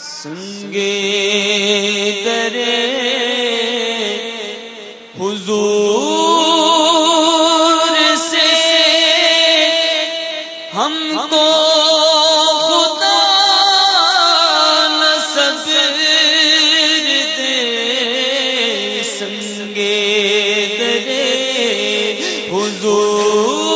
سنگے درے حضور سے ہم کو خدا نصب دے سنگے درے حضور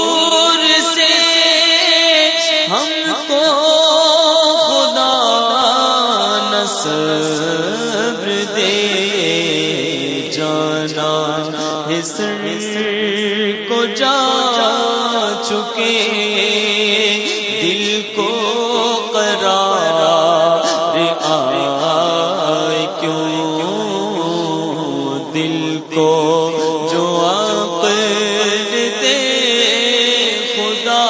جانا حسن کو جا چکے دل کو قرار آئے کیوں؟ دل کو جو عقل دے خدا،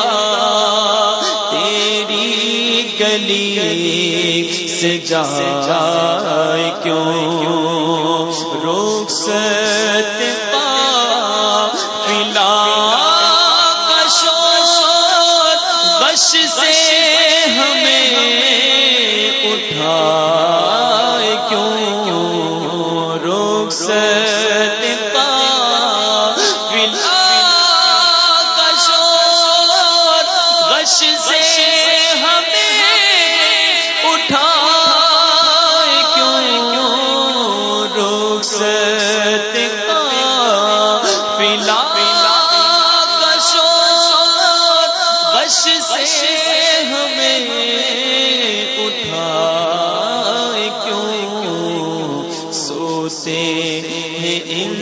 تیری گلی سے جائے کیوں؟ روک پا پلا کشور بش سے ہمیں اٹھا کیوں؟ روک بش سے ہمیں اٹھائے کیوں سوتے ہیں ان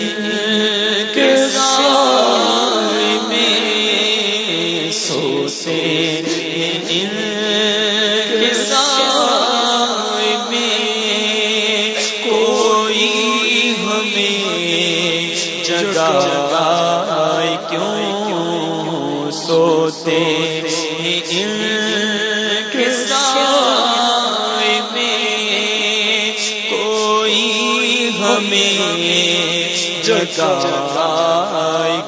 کے سائے میں؟ سوتے ہیں ان کے سائے میں؟ کوئی ہمیں جگائے سوتے ان کے سائے میں کوئی ہمیں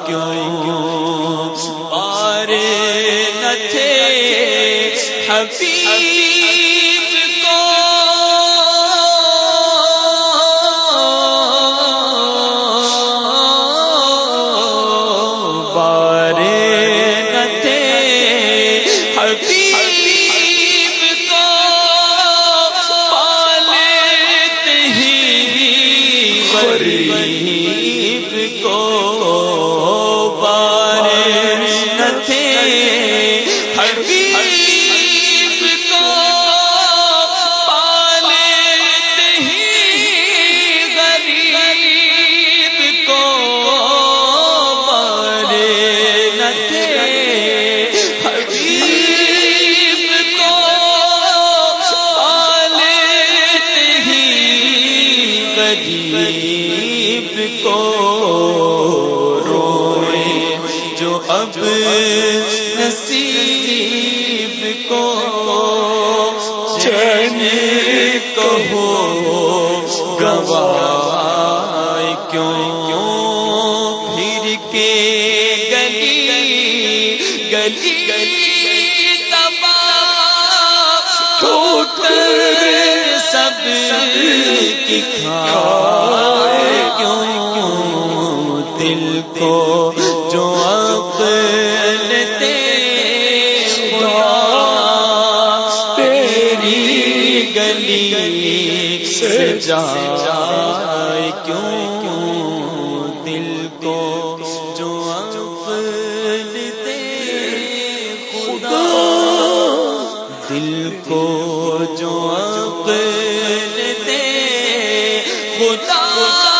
کیوں؟ اور نہ تھے حبیب غریب کو اب نصیب کو چین کہو گواہ کیوں؟ پھر کے گلی گلی گلی تباہ سب کی کھائے کیوں؟ دل کو سے جائے کیوں؟ دل کو جو عقل دے خدا، دل کو جو عقل دے خدا۔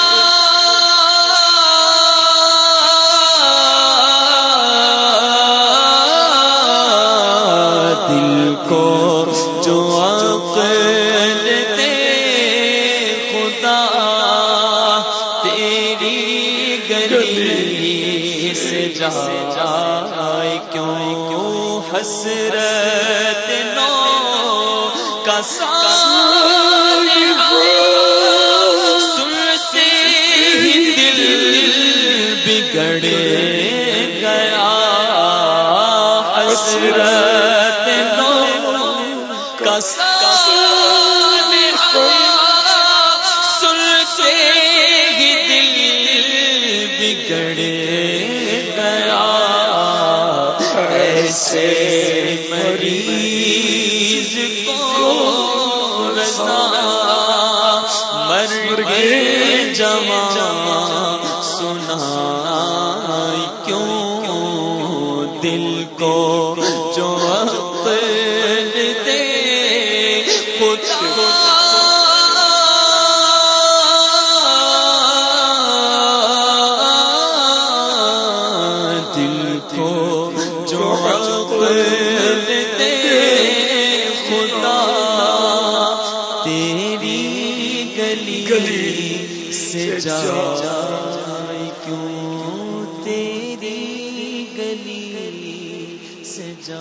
جائے کیوں کیوں حسرت نو کا سارے سنتے ہی دل بگڑے گیا حسرت سے مریض کو رسا مر گئے جوان سنا کیوں دل کو گلی سے جا کیوں تیری گلی سے جا